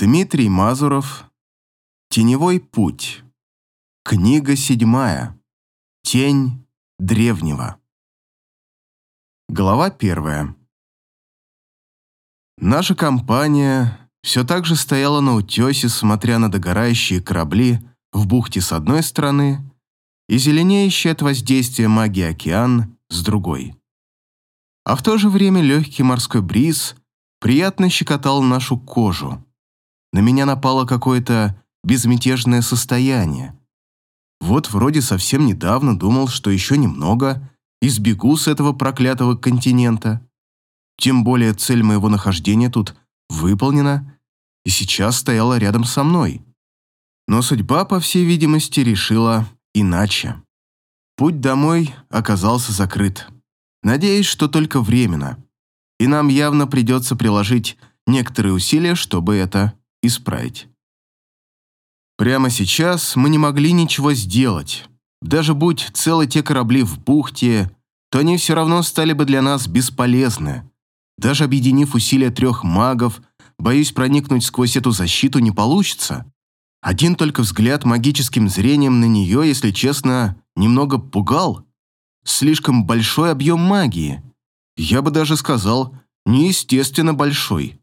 Дмитрий Мазуров. Теневой путь. Книга седьмая. Тень древнего. Глава первая. Наша компания все так же стояла на утесе, смотря на догорающие корабли в бухте с одной стороны и зеленеющий от воздействия магии океан с другой. А в то же время легкий морской бриз приятно щекотал нашу кожу. На меня напало какое-то безмятежное состояние. Вот вроде совсем недавно думал, что еще немного и сбегу с этого проклятого континента. Тем более цель моего нахождения тут выполнена и сейчас стояла рядом со мной. Но судьба, по всей видимости, решила иначе. Путь домой оказался закрыт. Надеюсь, что только временно. И нам явно придется приложить некоторые усилия, чтобы это исправить. Прямо сейчас мы не могли ничего сделать. Даже будь целы те корабли в бухте, то они все равно стали бы для нас бесполезны. Даже объединив усилия трех магов, боюсь, проникнуть сквозь эту защиту не получится. Один только взгляд магическим зрением на нее, если честно, немного пугал. Слишком большой объем магии. Я бы даже сказал, неестественно большой.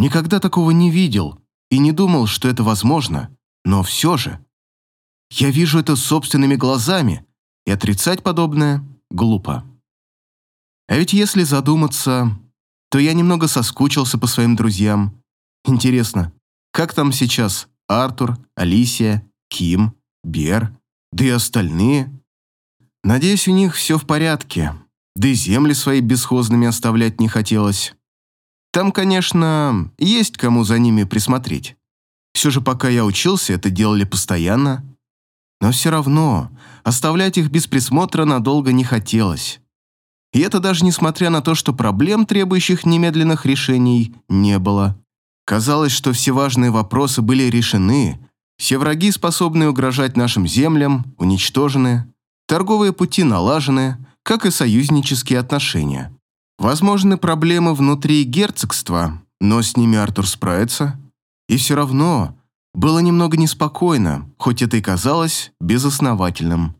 Никогда такого не видел и не думал, что это возможно, но все же. Я вижу это собственными глазами, и отрицать подобное глупо. А ведь если задуматься, то я немного соскучился по своим друзьям. Интересно, как там сейчас Артур, Алисия, Ким, Бер, да и остальные. Надеюсь, у них все в порядке, да и земли свои бесхозными оставлять не хотелось. Там, конечно, есть кому за ними присмотреть. Все же пока я учился, это делали постоянно. Но все равно оставлять их без присмотра надолго не хотелось. И это даже несмотря на то, что проблем, требующих немедленных решений, не было. Казалось, что все важные вопросы были решены, все враги, способные угрожать нашим землям, уничтожены, торговые пути налажены, как и союзнические отношения. Возможны проблемы внутри герцогства, но с ними Артур справится. И все равно было немного неспокойно, хоть это и казалось безосновательным.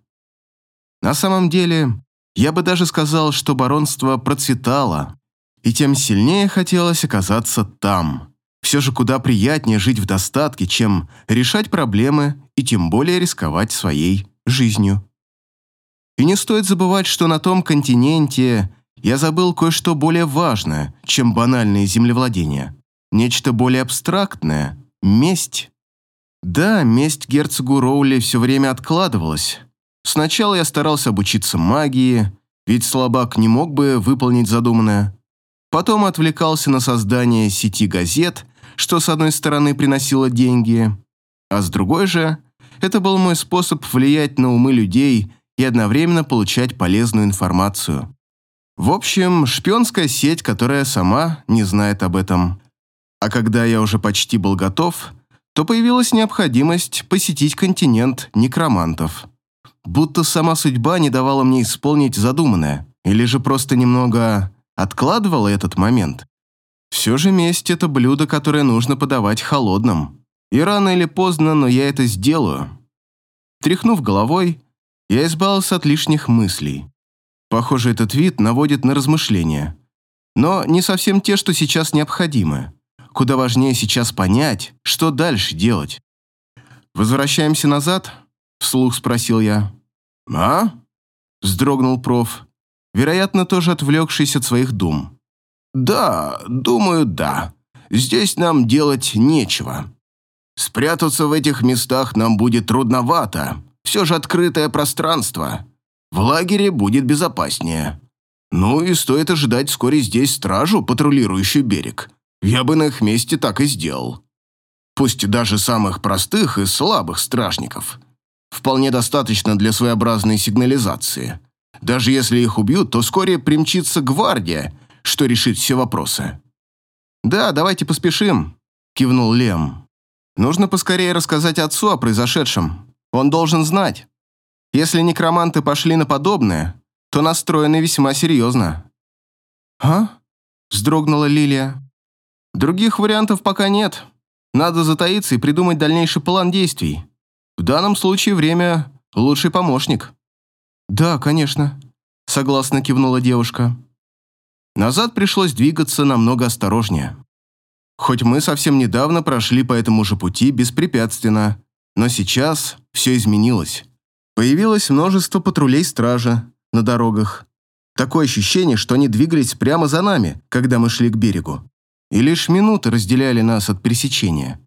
На самом деле, я бы даже сказал, что баронство процветало, и тем сильнее хотелось оказаться там. Все же куда приятнее жить в достатке, чем решать проблемы и тем более рисковать своей жизнью. И не стоит забывать, что на том континенте я забыл кое-что более важное, чем банальные землевладения. Нечто более абстрактное – месть. Да, месть герцогу Роули все время откладывалась. Сначала я старался обучиться магии, ведь слабак не мог бы выполнить задуманное. Потом отвлекался на создание сети газет что с одной стороны приносило деньги, а с другой же это был мой способ влиять на умы людей и одновременно получать полезную информацию. В общем, шпионская сеть, которая сама не знает об этом. А когда я уже почти был готов, то появилась необходимость посетить континент некромантов. Будто сама судьба не давала мне исполнить задуманное, или же просто немного откладывала этот момент. Все же месть – это блюдо, которое нужно подавать холодным. И рано или поздно, но я это сделаю. Тряхнув головой, я избавился от лишних мыслей. Похоже, этот вид наводит на размышления. Но не совсем те, что сейчас необходимы. Куда важнее сейчас понять, что дальше делать. «Возвращаемся назад?» – вслух спросил я. «А?» – вздрогнул проф, вероятно, тоже отвлекшись от своих дум. «Да, думаю, да. Здесь нам делать нечего. Спрятаться в этих местах нам будет трудновато. Все же открытое пространство. В лагере будет безопаснее. Ну и стоит ожидать вскоре здесь стражу, патрулирующую берег. Я бы на их месте так и сделал. Пусть даже самых простых и слабых стражников. Вполне достаточно для своеобразной сигнализации. Даже если их убьют, то вскоре примчится гвардия – что решит все вопросы. «Да, давайте поспешим», – кивнул Лем. «Нужно поскорее рассказать отцу о произошедшем. Он должен знать. Если некроманты пошли на подобное, то настроены весьма серьезно». «А?» – вздрогнула Лилия. «Других вариантов пока нет. Надо затаиться и придумать дальнейший план действий. В данном случае время – лучший помощник». «Да, конечно», – согласно кивнула девушка. Назад пришлось двигаться намного осторожнее. Хоть мы совсем недавно прошли по этому же пути беспрепятственно, но сейчас все изменилось. Появилось множество патрулей стража на дорогах. Такое ощущение, что они двигались прямо за нами, когда мы шли к берегу. И лишь минуты разделяли нас от пересечения.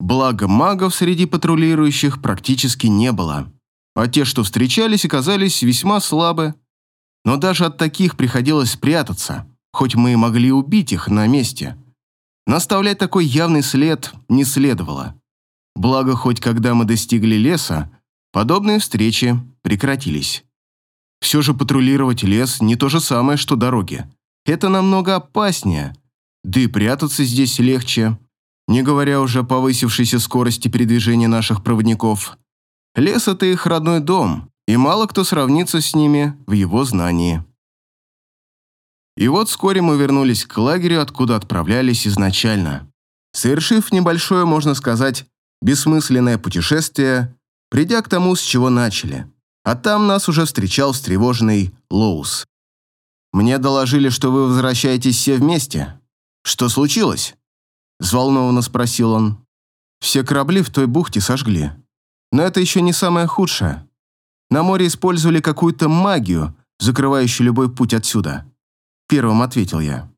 Благо магов среди патрулирующих практически не было а те, что встречались, оказались весьма слабы. Но даже от таких приходилось прятаться, хоть мы и могли убить их на месте. Наставлять такой явный след не следовало. Благо, хоть когда мы достигли леса, подобные встречи прекратились. Все же патрулировать лес не то же самое, что дороги. Это намного опаснее, да и прятаться здесь легче, не говоря уже о повысившейся скорости передвижения наших проводников. Лес — это их родной дом, и мало кто сравнится с ними в его знании. И вот вскоре мы вернулись к лагерю, откуда отправлялись изначально. Совершив небольшое, можно сказать, бессмысленное путешествие, придя к тому, с чего начали. А там нас уже встречал встревоженный Лоус. «Мне доложили, что вы возвращаетесь все вместе. Что случилось?» Взволнованно спросил он. «Все корабли в той бухте сожгли. Но это еще не самое худшее. На море использовали какую-то магию, закрывающую любой путь отсюда. Первым ответил я.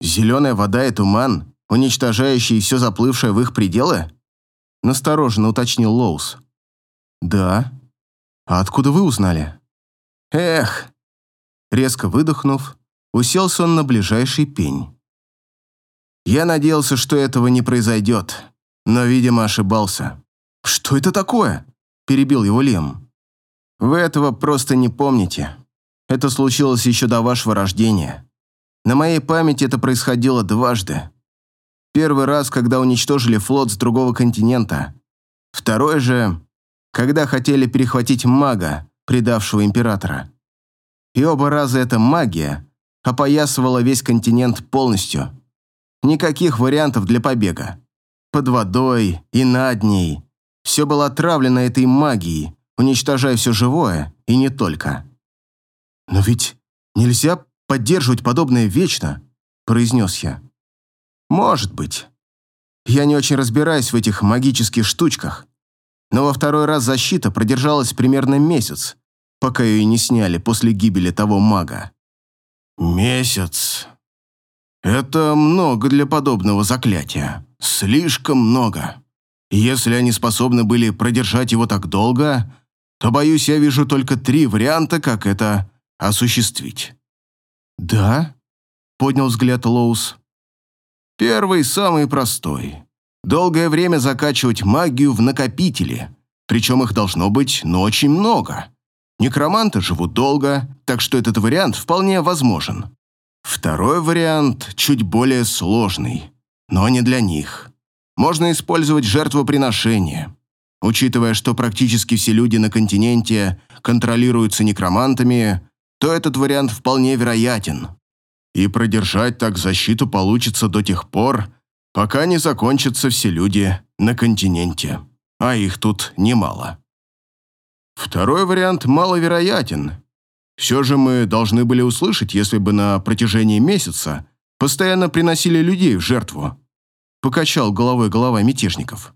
Зеленая вода и туман, уничтожающие все заплывшее в их пределы? Настороженно уточнил Лоус. Да. А откуда вы узнали? Эх. Резко выдохнув, уселся он на ближайший пень. Я надеялся, что этого не произойдет, но, видимо, ошибался. «Что это такое?» – перебил его Лем. «Вы этого просто не помните. Это случилось еще до вашего рождения. На моей памяти это происходило дважды. Первый раз, когда уничтожили флот с другого континента. Второй же, когда хотели перехватить мага, предавшего императора. И оба раза эта магия опоясывала весь континент полностью. Никаких вариантов для побега. Под водой и над ней, все было отравлено этой магией, уничтожая все живое, и не только. «Но ведь нельзя поддерживать подобное вечно», – произнес я. «Может быть. Я не очень разбираюсь в этих магических штучках, но во второй раз защита продержалась примерно месяц, пока ее не сняли после гибели того мага». «Месяц. Это много для подобного заклятия. Слишком много», если они способны были продержать его так долго, то, боюсь, я вижу только три варианта, как это осуществить». «Да?» — поднял взгляд Лоус. «Первый, самый простой. Долгое время закачивать магию в накопители, причем их должно быть, но очень много. Некроманты живут долго, так что этот вариант вполне возможен. Второй вариант чуть более сложный, но не для них можно использовать жертвоприношение. Учитывая, что практически все люди на континенте контролируются некромантами, то этот вариант вполне вероятен. И продержать так защиту получится до тех пор, пока не закончатся все люди на континенте, а их тут немало. Второй вариант маловероятен. Все же мы должны были услышать, если бы на протяжении месяца постоянно приносили людей в жертву покачал головой голова мятежников.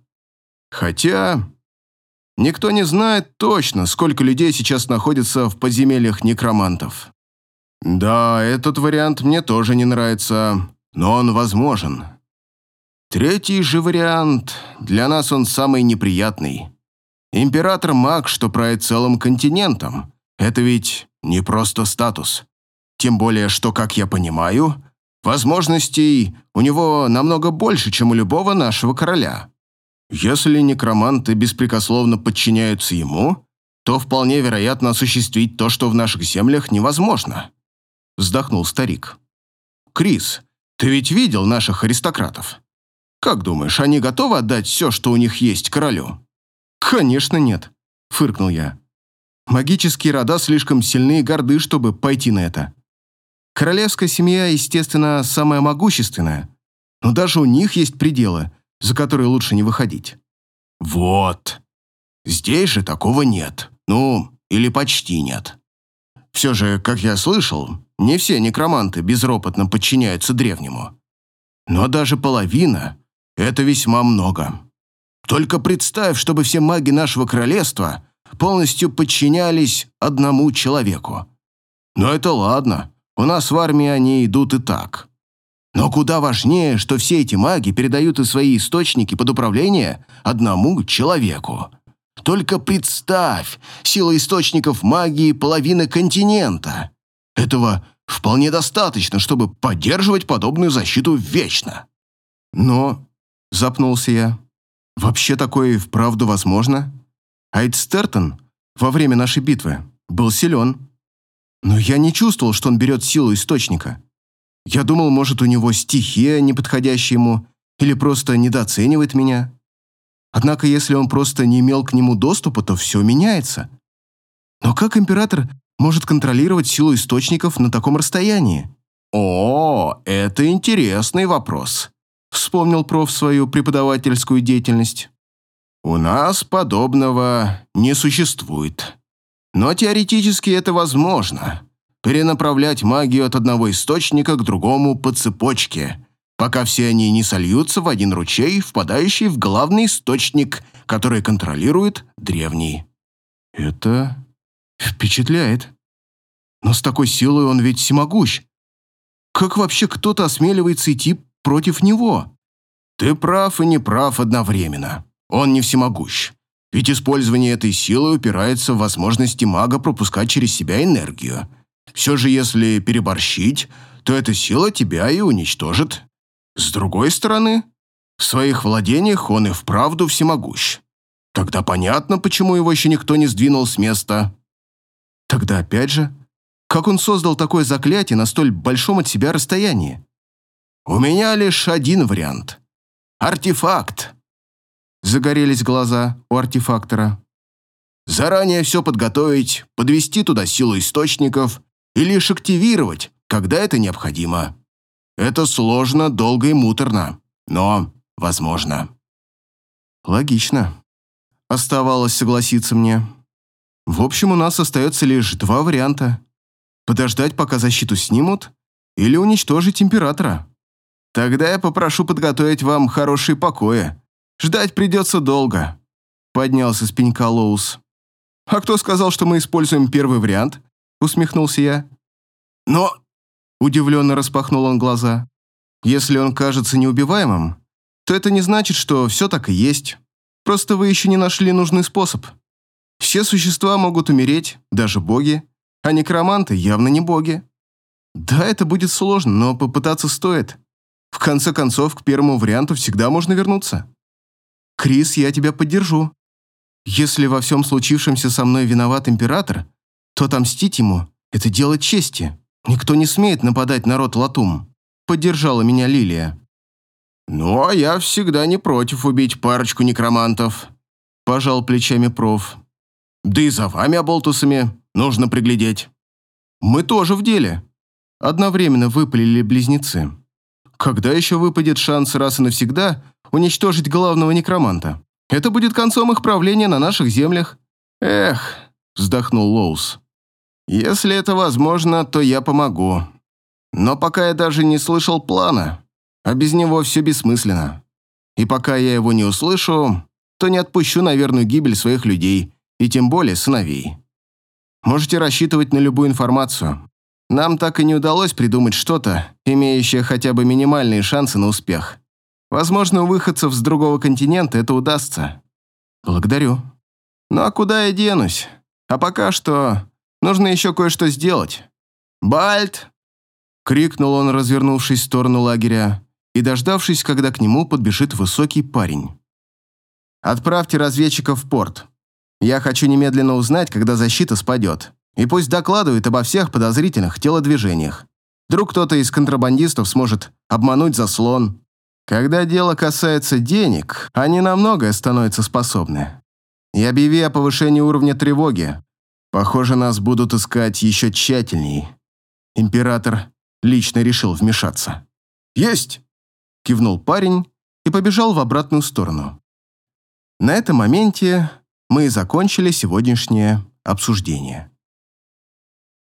Хотя никто не знает точно, сколько людей сейчас находится в подземельях некромантов. Да, этот вариант мне тоже не нравится, но он возможен. Третий же вариант, для нас он самый неприятный. Император-маг, что правит целым континентом, это ведь не просто статус. Тем более, что, как я понимаю, Возможностей у него намного больше, чем у любого нашего короля. Если некроманты беспрекословно подчиняются ему, то вполне вероятно осуществить то, что в наших землях невозможно. Вздохнул старик. Крис, ты ведь видел наших аристократов? Как думаешь, они готовы отдать все, что у них есть, королю? Конечно нет, фыркнул я. Магические рода слишком сильны и горды, чтобы пойти на это. Королевская семья, естественно, самая могущественная, но даже у них есть пределы, за который лучше не выходить. Вот. Здесь же такого нет. Ну, или почти нет. Все же, как я слышал, не все некроманты безропотно подчиняются древнему. Но даже половина – это весьма много. Только представь, чтобы все маги нашего королевства полностью подчинялись одному человеку. Но это ладно, у нас в армии они идут и так. Но куда важнее, что все эти маги передают и свои источники под управление одному человеку. Только представь, сила источников магии половины континента. Этого вполне достаточно, чтобы поддерживать подобную защиту вечно. Но, запнулся я, вообще такое и вправду возможно? Айд Стертон во время нашей битвы был силен. Но я не чувствовал, что он берет силу источника. Я думал, может, у него стихия, неподходящая ему, или просто недооценивает меня. Однако, если он просто не имел к нему доступа, то все меняется. Но как император может контролировать силу источников на таком расстоянии? О, это интересный вопрос. Вспомнил проф свою преподавательскую деятельность. У нас подобного не существует. Но теоретически это возможно. Перенаправлять магию от одного источника к другому по цепочке, пока все они не сольются в один ручей, впадающий в главный источник, который контролирует древний. Это впечатляет. Но с такой силой он ведь всемогущ. Как вообще кто-то осмеливается идти против него? Ты прав и не прав одновременно. Он не всемогущ. Ведь использование этой силы упирается в возможности мага пропускать через себя энергию. Все же, если переборщить, то эта сила тебя и уничтожит. С другой стороны, в своих владениях он и вправду всемогущ. Тогда понятно, почему его еще никто не сдвинул с места. Тогда опять же, как он создал такое заклятие на столь большом от себя расстоянии? У меня лишь один вариант. Артефакт. Загорелись глаза у артефактора. Заранее все подготовить, подвести туда силу источников и лишь активировать, когда это необходимо. Это сложно, долго и муторно, но возможно. Логично. Оставалось согласиться мне. В общем, у нас остается лишь два варианта. Подождать, пока защиту снимут, или уничтожить императора. Тогда я попрошу подготовить вам хорошие покои, Ждать придется долго», — поднялся с пенька Лоус. «А кто сказал, что мы используем первый вариант?» — усмехнулся я. «Но...» — удивленно распахнул он глаза. «Если он кажется неубиваемым, то это не значит, что все так и есть. Просто вы еще не нашли нужный способ. Все существа могут умереть, даже боги, а некроманты явно не боги. Да, это будет сложно, но попытаться стоит. В конце концов, к первому варианту всегда можно вернуться». Крис, я тебя поддержу. Если во всем случившемся со мной виноват император, то отомстить ему – это дело чести. Никто не смеет нападать на род Латум. Поддержала меня Лилия. «Ну, а я всегда не против убить парочку некромантов», – пожал плечами проф. «Да и за вами, оболтусами, нужно приглядеть». «Мы тоже в деле», – одновременно выпалили близнецы. «Когда еще выпадет шанс раз и навсегда уничтожить главного некроманта. Это будет концом их правления на наших землях. Эх, вздохнул Лоус. Если это возможно, то я помогу. Но пока я даже не слышал плана, а без него все бессмысленно. И пока я его не услышу, то не отпущу на верную гибель своих людей, и тем более сыновей. Можете рассчитывать на любую информацию. Нам так и не удалось придумать что-то, имеющее хотя бы минимальные шансы на успех. Возможно, у выходцев с другого континента это удастся. Благодарю. Ну а куда я денусь? А пока что нужно еще кое-что сделать. «Бальт!» — крикнул он, развернувшись в сторону лагеря и дождавшись, когда к нему подбежит высокий парень. «Отправьте разведчиков в порт. Я хочу немедленно узнать, когда защита спадет, и пусть докладывает обо всех подозрительных телодвижениях. Вдруг кто-то из контрабандистов сможет обмануть заслон, когда дело касается денег, они на многое становятся способны. И объяви о повышении уровня тревоги. Похоже, нас будут искать еще тщательней. Император лично решил вмешаться. «Есть!» – кивнул парень и побежал в обратную сторону. На этом моменте мы и закончили сегодняшнее обсуждение.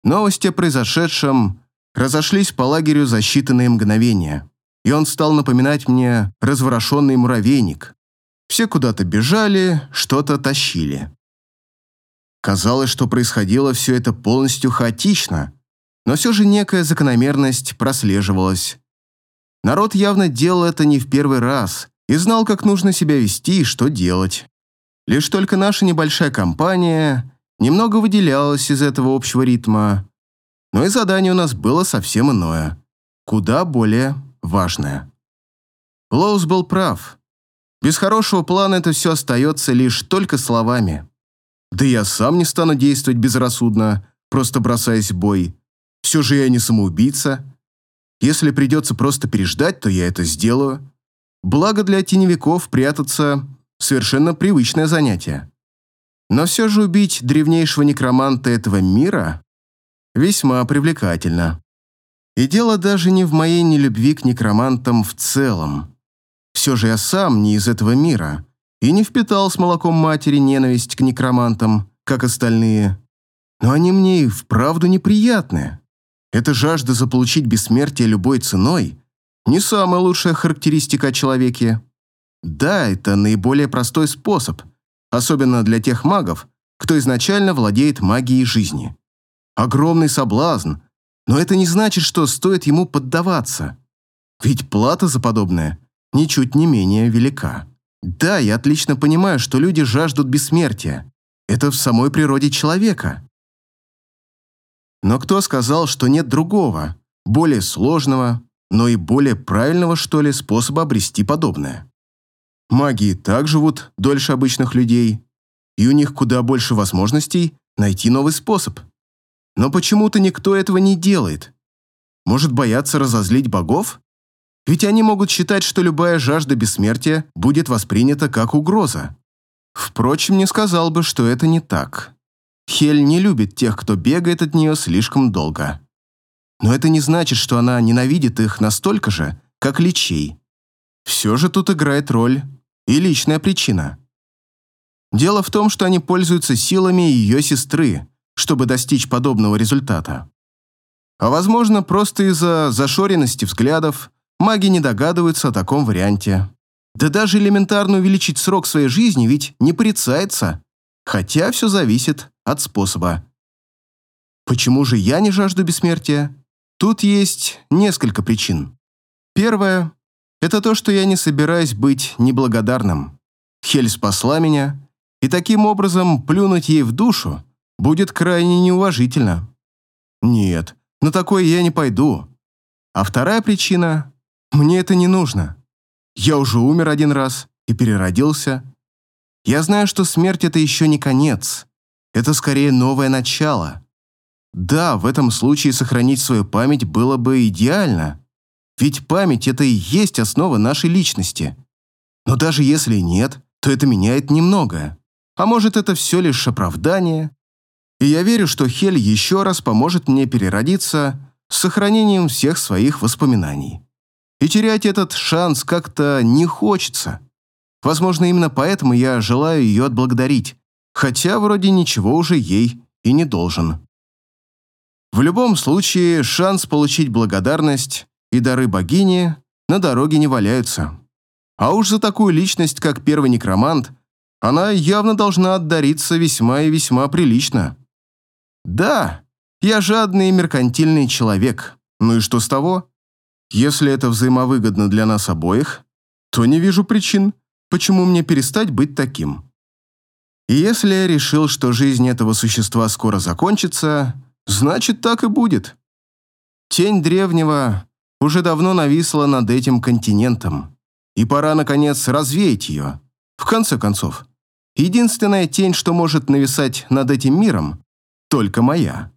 Новости о произошедшем разошлись по лагерю за считанные мгновения, и он стал напоминать мне разворошенный муравейник. Все куда-то бежали, что-то тащили. Казалось, что происходило все это полностью хаотично, но все же некая закономерность прослеживалась. Народ явно делал это не в первый раз и знал, как нужно себя вести и что делать. Лишь только наша небольшая компания немного выделялась из этого общего ритма, но и задание у нас было совсем иное, куда более важное. Лоус был прав. Без хорошего плана это все остается лишь только словами. Да я сам не стану действовать безрассудно, просто бросаясь в бой. Все же я не самоубийца. Если придется просто переждать, то я это сделаю. Благо для теневиков прятаться – совершенно привычное занятие. Но все же убить древнейшего некроманта этого мира весьма привлекательно. И дело даже не в моей нелюбви к некромантам в целом. Все же я сам не из этого мира и не впитал с молоком матери ненависть к некромантам, как остальные. Но они мне и вправду неприятны. Эта жажда заполучить бессмертие любой ценой не самая лучшая характеристика о человеке. Да, это наиболее простой способ, особенно для тех магов, кто изначально владеет магией жизни. Огромный соблазн, но это не значит, что стоит ему поддаваться. Ведь плата за подобное ничуть не менее велика. Да, я отлично понимаю, что люди жаждут бессмертия. Это в самой природе человека. Но кто сказал, что нет другого, более сложного, но и более правильного, что ли, способа обрести подобное? Маги так живут дольше обычных людей, и у них куда больше возможностей найти новый способ. Но почему-то никто этого не делает. Может, бояться разозлить богов? Ведь они могут считать, что любая жажда бессмертия будет воспринята как угроза. Впрочем, не сказал бы, что это не так. Хель не любит тех, кто бегает от нее слишком долго. Но это не значит, что она ненавидит их настолько же, как личей. Все же тут играет роль и личная причина. Дело в том, что они пользуются силами ее сестры, чтобы достичь подобного результата. А возможно, просто из-за зашоренности взглядов маги не догадываются о таком варианте. Да даже элементарно увеличить срок своей жизни ведь не порицается, хотя все зависит от способа. Почему же я не жажду бессмертия? Тут есть несколько причин. Первое – это то, что я не собираюсь быть неблагодарным. Хель спасла меня, и таким образом плюнуть ей в душу будет крайне неуважительно. Нет, на такое я не пойду. А вторая причина мне это не нужно. Я уже умер один раз и переродился. Я знаю, что смерть — это еще не конец. Это скорее новое начало. Да, в этом случае сохранить свою память было бы идеально. Ведь память — это и есть основа нашей личности. Но даже если нет, то это меняет немного. А может, это все лишь оправдание? И я верю, что Хель еще раз поможет мне переродиться с сохранением всех своих воспоминаний. И терять этот шанс как-то не хочется. Возможно, именно поэтому я желаю ее отблагодарить, хотя вроде ничего уже ей и не должен. В любом случае, шанс получить благодарность и дары богини на дороге не валяются. А уж за такую личность, как первый некромант, она явно должна отдариться весьма и весьма прилично. Да, я жадный и меркантильный человек. Ну и что с того? Если это взаимовыгодно для нас обоих, то не вижу причин, почему мне перестать быть таким. И если я решил, что жизнь этого существа скоро закончится, значит, так и будет. Тень древнего уже давно нависла над этим континентом, и пора, наконец, развеять ее. В конце концов, единственная тень, что может нависать над этим миром, только моя.